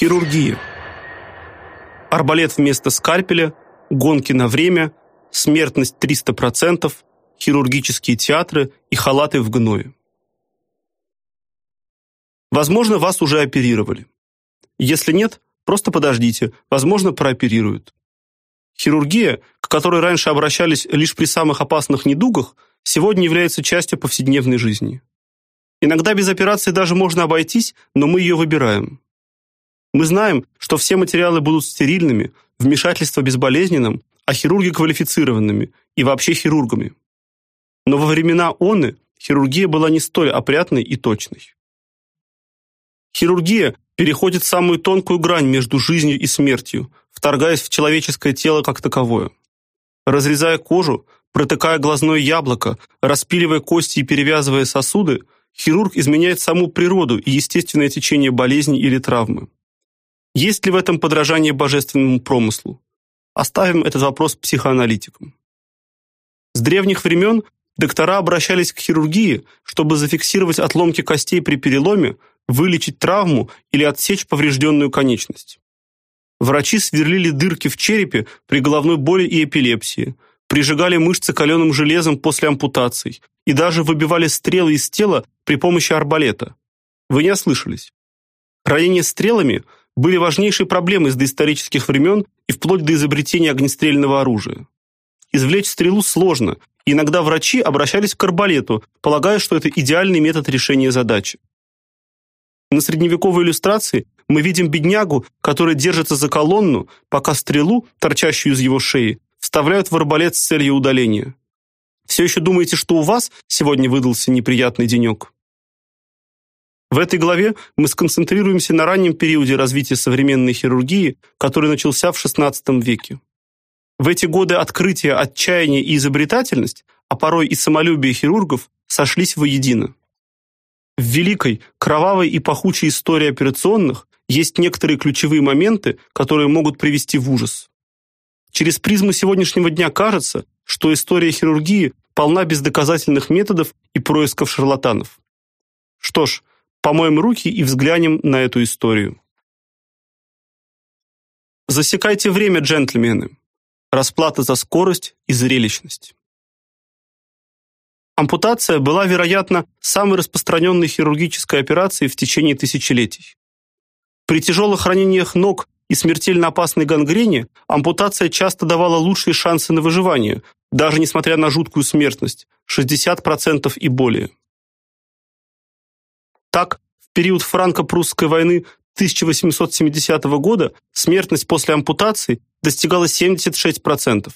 Хирургия. Арбалет вместо скальпеля, гонки на время, смертность 300%, хирургические театры и халаты в гное. Возможно, вас уже оперировали. Если нет, просто подождите, возможно, прооперируют. Хирургия, к которой раньше обращались лишь при самых опасных недугах, сегодня является частью повседневной жизни. Иногда без операции даже можно обойтись, но мы ее выбираем. Мы знаем, что все материалы будут стерильными, вмешательство безболезненным, а хирурги квалифицированными и вообще хирургами. Но во времена оны хирургия была не столь опрятной и точной. Хирургия переходит самую тонкую грань между жизнью и смертью, вторгаясь в человеческое тело как таковое. Разрезая кожу, протыкая глазное яблоко, распиливая кости и перевязывая сосуды, хирург изменяет саму природу и естественное течение болезни или травмы. Есть ли в этом подражание божественному промыслу? Оставим этот вопрос психоаналитикам. С древних времен доктора обращались к хирургии, чтобы зафиксировать отломки костей при переломе, вылечить травму или отсечь поврежденную конечность. Врачи сверлили дырки в черепе при головной боли и эпилепсии, прижигали мышцы каленым железом после ампутаций и даже выбивали стрелы из тела при помощи арбалета. Вы не ослышались. Ранения стрелами были важнейшей проблемой с доисторических времен и вплоть до изобретения огнестрельного оружия. Извлечь стрелу сложно, и иногда врачи обращались к арбалету, полагая, что это идеальный метод решения задачи. На средневековой иллюстрации мы видим беднягу, который держится за колонну, пока стрелу, торчащую из его шеи, вставляют в арбалет с целью удаления. Все еще думаете, что у вас сегодня выдался неприятный денек? В этой главе мы сконцентрируемся на раннем периоде развития современной хирургии, который начался в XVI веке. В эти годы открытия, отчаяние и изобретательность, а порой и самолюбие хирургов сошлись воедино. В великой, кровавой и пахучей истории операционных есть некоторые ключевые моменты, которые могут привести в ужас. Через призму сегодняшнего дня кажется, что история хирургии полна бездоказательных методов и происков шарлатанов. Что ж, помоем руки и взглянем на эту историю. Засекайте время, джентльмены. Расплата за скорость и зрелищность. Ампутация была, вероятно, самой распространенной хирургической операцией в течение тысячелетий. При тяжелых ранениях ног и смертельно опасной гангрене ампутация часто давала лучшие шансы на выживание, даже несмотря на жуткую смертность 60% и более. Так, в период франко-прусской войны 1870 года смертность после ампутации достигала 76%.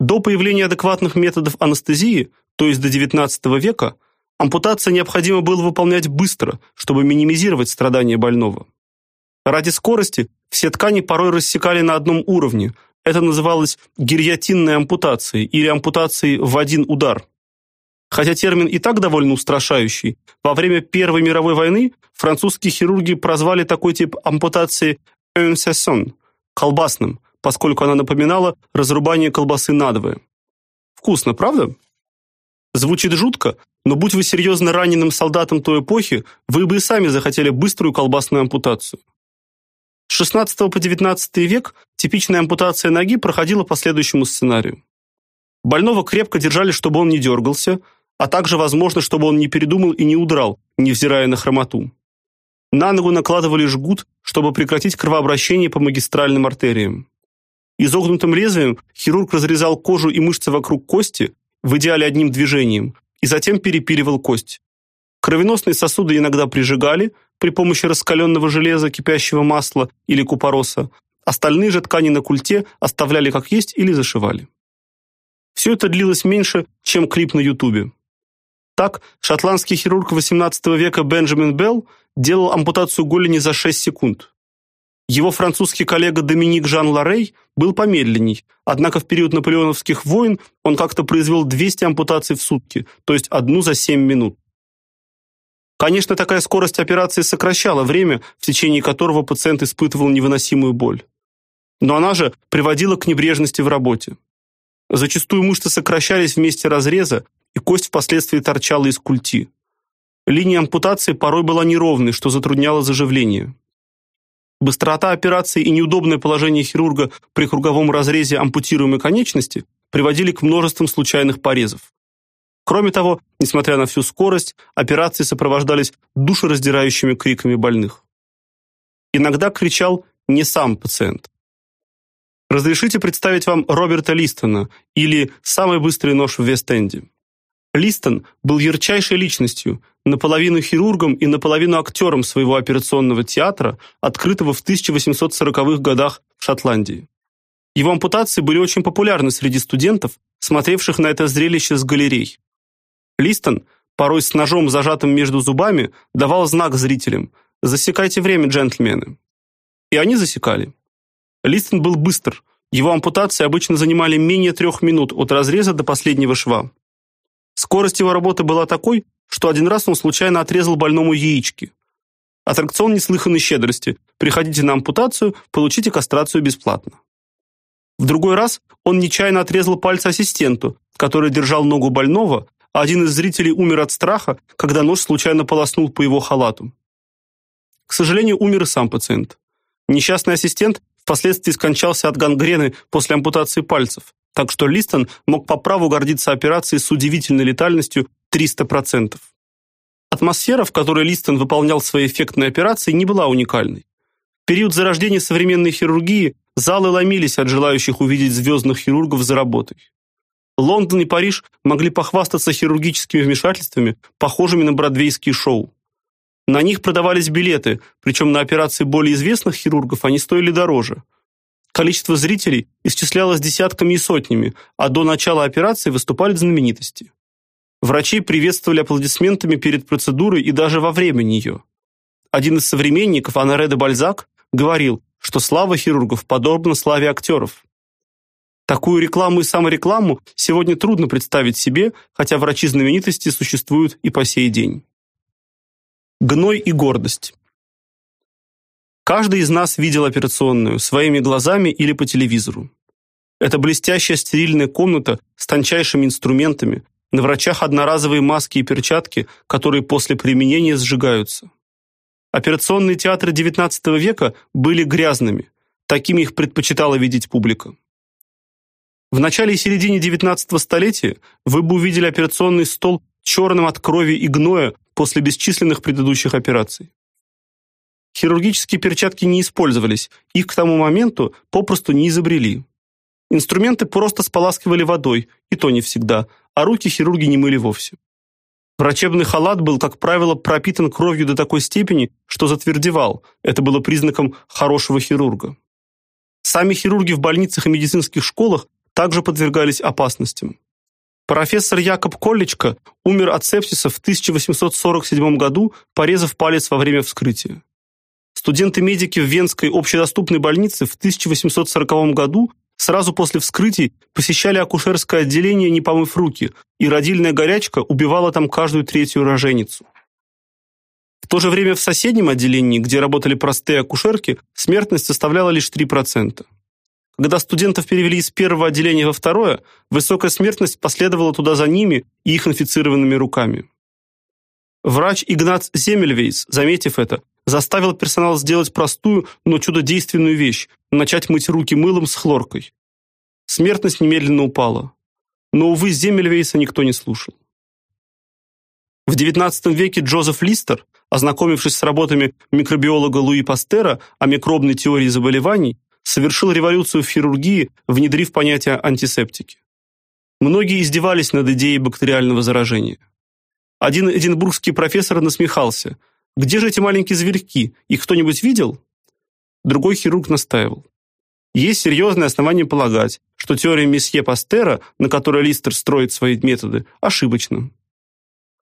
До появления адекватных методов анестезии то есть до XIX века, ампутация необходимо было выполнять быстро, чтобы минимизировать страдания больного. Ради скорости все ткани порой рассекали на одном уровне. Это называлось гильотинной ампутацией или ампутацией в один удар. Хотя термин и так довольно устрашающий, во время Первой мировой войны французские хирурги прозвали такой тип ампутации «un sesson» – колбасным, поскольку она напоминала разрубание колбасы надвое. Вкусно, правда? Звучит жутко, но будь вы серьезно раненым солдатом той эпохи, вы бы и сами захотели быструю колбасную ампутацию. С 16 по 19 век типичная ампутация ноги проходила по следующему сценарию. Больного крепко держали, чтобы он не дергался, а также возможно, чтобы он не передумал и не удрал, невзирая на хромоту. На ногу накладывали жгут, чтобы прекратить кровообращение по магистральным артериям. Изогнутым лезвием хирург разрезал кожу и мышцы вокруг кости, в идеале одним движением, и затем перепиливал кость. Кровеносные сосуды иногда прижигали при помощи раскаленного железа, кипящего масла или купороса. Остальные же ткани на культе оставляли как есть или зашивали. Все это длилось меньше, чем клип на Ютубе. Так, шотландский хирург XVIII века Бенджамин Белл делал ампутацию голени за 6 секунд. Его французский коллега Доминик Жан Ларей был помедленней, однако в период наполеоновских войн он как-то произвел 200 ампутаций в сутки, то есть одну за 7 минут. Конечно, такая скорость операции сокращала время, в течение которого пациент испытывал невыносимую боль. Но она же приводила к небрежности в работе. Зачастую мышцы сокращались в месте разреза, и кость впоследствии торчала из культи. Линия ампутации порой была неровной, что затрудняло заживление. Быстрота операции и неудобное положение хирурга при круговом разрезе ампутируемой конечности приводили к множествам случайных порезов. Кроме того, несмотря на всю скорость, операции сопровождались душераздирающими криками больных. Иногда кричал не сам пациент. Разрешите представить вам Роберта Листона или «Самый быстрый нож в Вест-Энде». Листон был ярчайшей личностью, наполовину хирургом и наполовину актером своего операционного театра, открытого в 1840-х годах в Шотландии. Его ампутации были очень популярны среди студентов, смотревших на это зрелище с галерей. Листон, порой с ножом зажатым между зубами, давал знак зрителям: "Засекайте время, джентльмены". И они засекали. Листон был быстр. Его ампутации обычно занимали менее трех минут от разреза до последнего шва. Скорость его работы была такой, что один раз он случайно отрезал больному яички. Аттракцион неслыханной щедрости. Приходите на ампутацию, получите кастрацию бесплатно. В другой раз он нечаянно отрезал пальцы ассистенту, который держал ногу больного, а один из зрителей умер от страха, когда нож случайно полоснул по его халату. К сожалению, умер и сам пациент. Несчастный ассистент впоследствии скончался от гангрены после ампутации пальцев, так что Листон мог по праву гордиться операцией с удивительной летальностью 300%. Атмосфера, в которой Листон выполнял свои эффектные операции, не была уникальной. В период зарождения современной хирургии залы ломились от желающих увидеть звездных хирургов за работой. Лондон и Париж могли похвастаться хирургическими вмешательствами, похожими на бродвейские шоу. На них продавались билеты, причем на операции более известных хирургов они стоили дороже. Количество зрителей исчислялось десятками и сотнями, а до начала операции выступали знаменитости. Врачи приветствовали аплодисментами перед процедурой и даже во время нее. Один из современников, Анаре де Бальзак, говорил, что слава хирургов подобна славе актеров. Такую рекламу и саморекламу сегодня трудно представить себе, хотя врачи-знаменитости существуют и по сей день. Гной и гордость. Каждый из нас видел операционную своими глазами или по телевизору. Это блестящая стерильная комната с тончайшими инструментами, на врачах одноразовые маски и перчатки, которые после применения сжигаются. Операционные театры XIX века были грязными. Такими их предпочитала видеть публика. В начале и середине XIX столетия вы бы увидели операционный стол черным от крови и гноя после бесчисленных предыдущих операций. Хирургические перчатки не использовались, их к тому моменту попросту не изобрели. Инструменты просто споласкивали водой, и то не всегда, а руки хирурги не мыли вовсе. Врачебный халат был, как правило, пропитан кровью до такой степени, что затвердевал. Это было признаком хорошего хирурга. Сами хирурги в больницах и медицинских школах также подвергались опасностям. Профессор Якоб Коллечко умер от сепсиса в 1847 году, порезав палец во время вскрытия. Студенты-медики в Венской общедоступной больнице в 1840 году Сразу после вскрытий посещали акушерское отделение, не помыв руки, и родильная горячка убивала там каждую третью роженицу. В то же время в соседнем отделении, где работали простые акушерки, смертность составляла лишь 3%. Когда студентов перевели из первого отделения во второе, высокая смертность последовала туда за ними и их инфицированными руками. Врач Игнат Земельвейс, заметив это, заставил персонал сделать простую, но чудодейственную вещь начать мыть руки мылом с хлоркой. Смертность немедленно упала. Но увы, Земельвейса никто не слушал. В XIX веке Джозеф Листер, ознакомившись с работами микробиолога Луи Пастера о микробной теории заболеваний, совершил революцию в хирургии, внедрив понятие антисептики. Многие издевались над идеей бактериального заражения. Один эдинбургский профессор насмехался – где же эти маленькие зверьки? Их кто-нибудь видел? Другой хирург настаивал. Есть серьезные основания полагать, что теория месье Пастера, на которой Листер строит свои методы, ошибочна.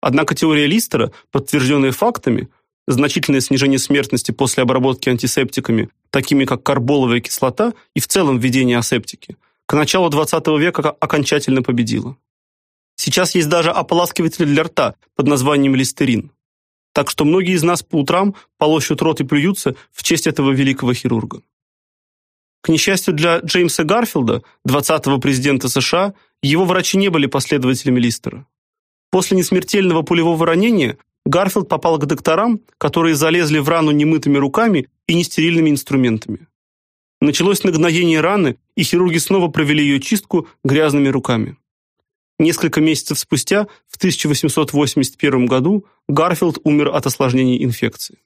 Однако теория Листера, подтвержденная фактами, значительное снижение смертности после обработки антисептиками, такими как карболовая кислота и в целом введение асептики, к началу XX века окончательно победила. Сейчас есть даже ополаскиватель для рта под названием листерин так что многие из нас по утрам полощут рот и плюются в честь этого великого хирурга. К несчастью для Джеймса Гарфилда, 20-го президента США, его врачи не были последователями Листера. После несмертельного пулевого ранения Гарфилд попал к докторам, которые залезли в рану немытыми руками и нестерильными инструментами. Началось нагноение раны, и хирурги снова провели ее чистку грязными руками. Несколько месяцев спустя, в 1881 году, Гарфилд умер от осложнений инфекции.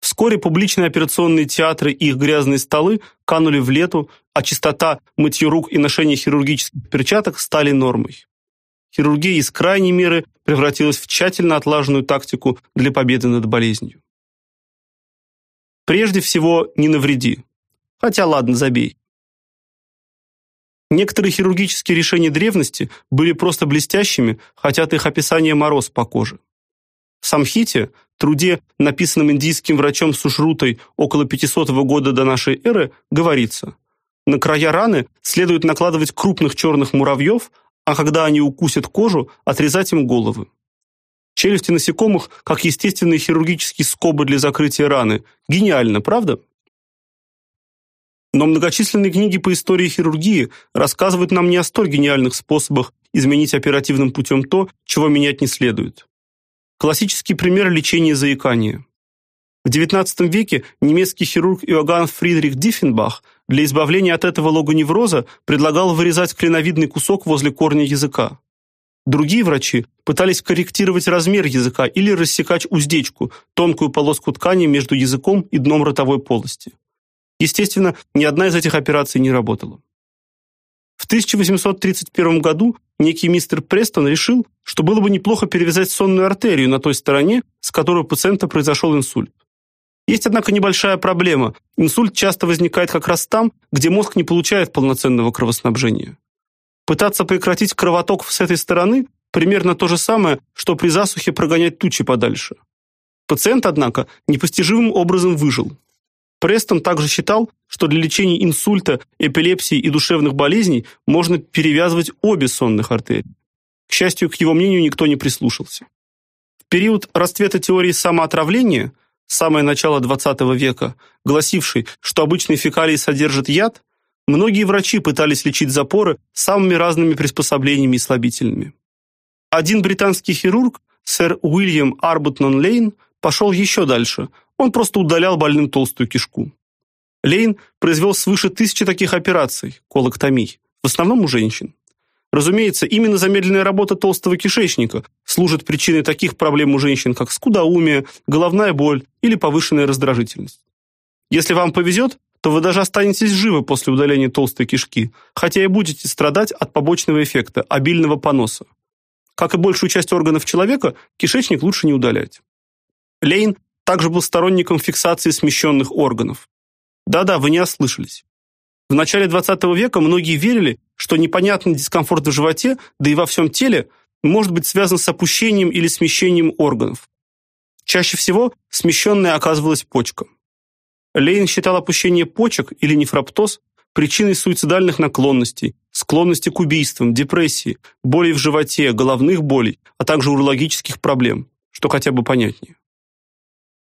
Вскоре публичные операционные театры и их грязные столы канули в лету, а чистота, мытье рук и ношение хирургических перчаток стали нормой. Хирургия из крайней меры превратилась в тщательно отлаженную тактику для победы над болезнью. Прежде всего, не навреди. Хотя ладно, забей. Некоторые хирургические решения древности были просто блестящими, хотя от их описания мороз по коже. В Самхите, труде, написанном индийским врачом Сушрутой около 500 года до нашей эры, говорится: на края раны следует накладывать крупных черных муравьев, а когда они укусят кожу, отрезать им головы. Челюсти насекомых как естественные хирургические скобы для закрытия раны. Гениально, правда? Но многочисленные книги по истории хирургии рассказывают нам не о столь гениальных способах изменить оперативным путем то, чего менять не следует. Классический пример лечения заикания. В XIX веке немецкий хирург Иоганн Фридрих Диффенбах для избавления от этого логоневроза предлагал вырезать клиновидный кусок возле корня языка. Другие врачи пытались корректировать размер языка или рассекать уздечку, тонкую полоску ткани между языком и дном ротовой полости. Естественно, ни одна из этих операций не работала. В 1831 году некий мистер Престон решил, что было бы неплохо перевязать сонную артерию на той стороне, с которой у пациента произошел инсульт. Есть, однако, небольшая проблема. Инсульт часто возникает как раз там, где мозг не получает полноценного кровоснабжения. Пытаться прекратить кровоток с этой стороны примерно то же самое, что при засухе прогонять тучи подальше. Пациент, однако, непостижимым образом выжил. Престон также считал, что для лечения инсульта, эпилепсии и душевных болезней можно перевязывать обе сонных артерии. К счастью, к его мнению никто не прислушался. В период расцвета теории самоотравления, самое начало XX века, гласившей, что обычные фекалии содержат яд, многие врачи пытались лечить запоры самыми разными приспособлениями и слабительными. Один британский хирург, сэр Уильям Арбутнон Лейн, пошел еще дальше – он просто удалял больным толстую кишку. Лейн произвел свыше тысячи таких операций, колоктомий, в основном у женщин. Разумеется, именно замедленная работа толстого кишечника служит причиной таких проблем у женщин, как скудоумие, головная боль или повышенная раздражительность. Если вам повезет, то вы даже останетесь живы после удаления толстой кишки, хотя и будете страдать от побочного эффекта обильного поноса. Как и большую часть органов человека, кишечник лучше не удалять. Лейн также был сторонником фиксации смещенных органов. Да-да, вы не ослышались. В начале 20 века многие верили, что непонятный дискомфорт в животе, да и во всем теле, может быть связан с опущением или смещением органов. Чаще всего смещенной оказывалась почка. Лейн считал опущение почек или нефроптоз причиной суицидальных наклонностей, склонности к убийствам, депрессии, болей в животе, головных болей, а также урологических проблем, что хотя бы понятнее.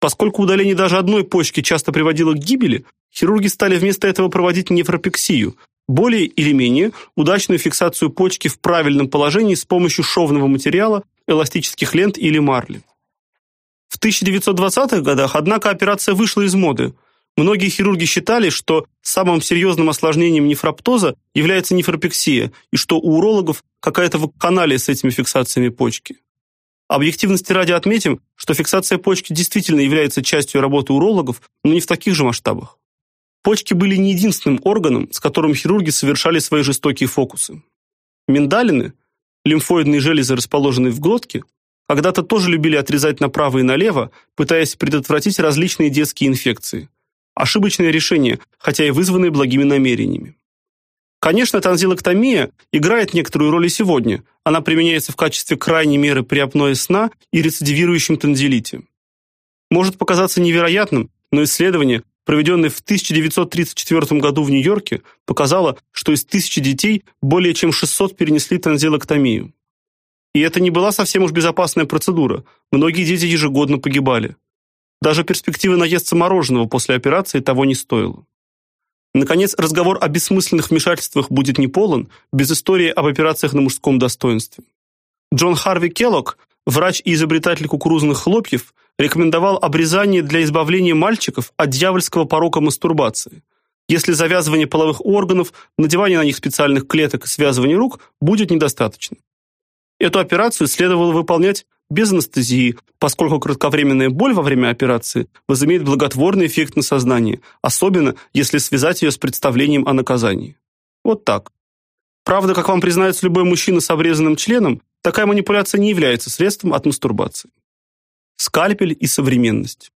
Поскольку удаление даже одной почки часто приводило к гибели, хирурги стали вместо этого проводить нефропексию, более или менее удачную фиксацию почки в правильном положении с помощью шовного материала, эластических лент или марли. В 1920-х годах, однако, операция вышла из моды. Многие хирурги считали, что самым серьезным осложнением нефроптоза является нефропексия, и что у урологов какая-то вакханалия с этими фиксациями почки. Объективности ради отметим, что фиксация почки действительно является частью работы урологов, но не в таких же масштабах. Почки были не единственным органом, с которым хирурги совершали свои жестокие фокусы. Миндалины, лимфоидные железы, расположенные в глотке, когда-то тоже любили отрезать направо и налево, пытаясь предотвратить различные детские инфекции. Ошибочное решение, хотя и вызванное благими намерениями. Конечно, танзилэктомия играет некоторую роль и сегодня. Она применяется в качестве крайней меры при апное сна и рецидивирующем танзилите. Может показаться невероятным, но исследование, проведенное в 1934 году в Нью-Йорке, показало, что из тысячи детей более чем 600 перенесли танзилэктомию. И это не была совсем уж безопасная процедура. Многие дети ежегодно погибали. Даже перспектива наесться мороженого после операции того не стоила. Наконец, разговор о бессмысленных вмешательствах будет не полон без истории об операциях на мужском достоинстве. Джон Харви Келлог, врач и изобретатель кукурузных хлопьев, рекомендовал обрезание для избавления мальчиков от дьявольского порока мастурбации. Если завязывание половых органов, надевание на них специальных клеток и связывание рук будет недостаточно. Эту операцию следовало выполнять без анестезии, поскольку кратковременная боль во время операции возымеет благотворный эффект на сознание, особенно если связать ее с представлением о наказании. Вот так. Правда, как вам признается любой мужчина с обрезанным членом, такая манипуляция не является средством от мастурбации. Скальпель и современность.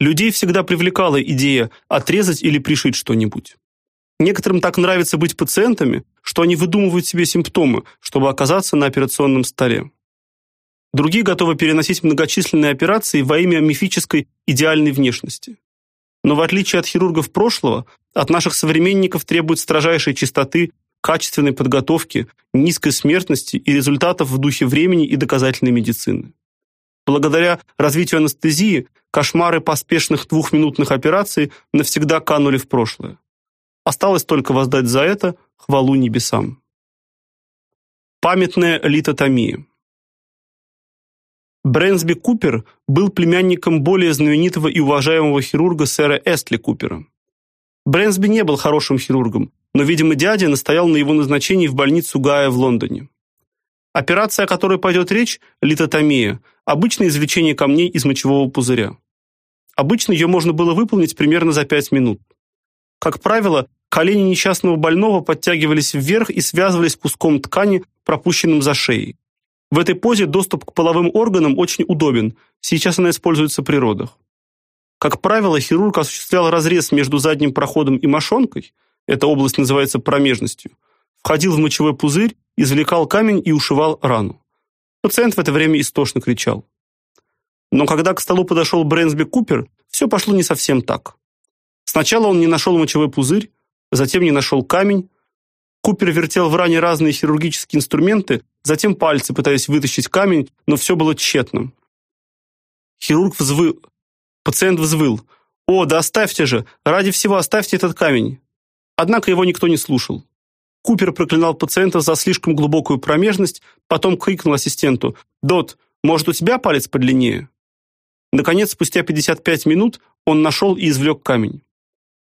Людей всегда привлекала идея отрезать или пришить что-нибудь. Некоторым так нравится быть пациентами, что они выдумывают себе симптомы, чтобы оказаться на операционном столе. Другие готовы переносить многочисленные операции во имя мифической идеальной внешности. Но в отличие от хирургов прошлого, от наших современников требуют строжайшей чистоты, качественной подготовки, низкой смертности и результатов в духе времени и доказательной медицины. Благодаря развитию анестезии кошмары поспешных двухминутных операций навсегда канули в прошлое. Осталось только воздать за это хвалу небесам. Памятная литотомия. Брэнсби Купер был племянником более знаменитого и уважаемого хирурга сэра Эстли Купера. Брэнсби не был хорошим хирургом, но, видимо, дядя настоял на его назначении в больницу Гая в Лондоне. Операция, о которой пойдет речь, литотомия, обычное извлечение камней из мочевого пузыря. Обычно ее можно было выполнить примерно за 5 минут. Как правило, колени несчастного больного подтягивались вверх и связывались куском ткани, пропущенным за шеей. В этой позе доступ к половым органам очень удобен. Сейчас она используется при родах. Как правило, хирург осуществлял разрез между задним проходом и мошонкой, эта область называется промежностью, входил в мочевой пузырь извлекал камень и ушивал рану. Пациент в это время истошно кричал. Но когда к столу подошел Брэнсби Купер, все пошло не совсем так. Сначала он не нашел мочевой пузырь, затем не нашел камень. Купер вертел в ране разные хирургические инструменты, затем пальцы, пытаясь вытащить камень, но все было тщетно. Хирург взвыл. Пациент взвыл. «О, да оставьте же! Ради всего оставьте этот камень!» Однако его никто не слушал. Купер проклинал пациента за слишком глубокую промежность, потом крикнул ассистенту: "Дот, может, у тебя палец подлиннее?" Наконец, спустя 55 минут он нашел и извлек камень.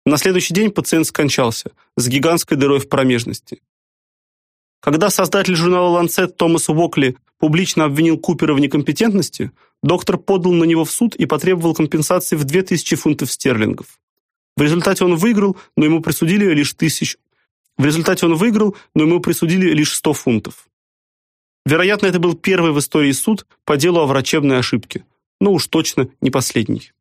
На следующий день пациент скончался с гигантской дырой в промежности. Когда создатель журнала Lancet Томас Уокли публично обвинил Купера в некомпетентности, доктор подал на него в суд и потребовал компенсации в 2000 фунтов стерлингов. В результате он выиграл, но ему присудили лишь тысяч в результате он выиграл, но ему присудили лишь 100 фунтов. Вероятно, это был первый в истории суд по делу о врачебной ошибке, но уж точно не последний.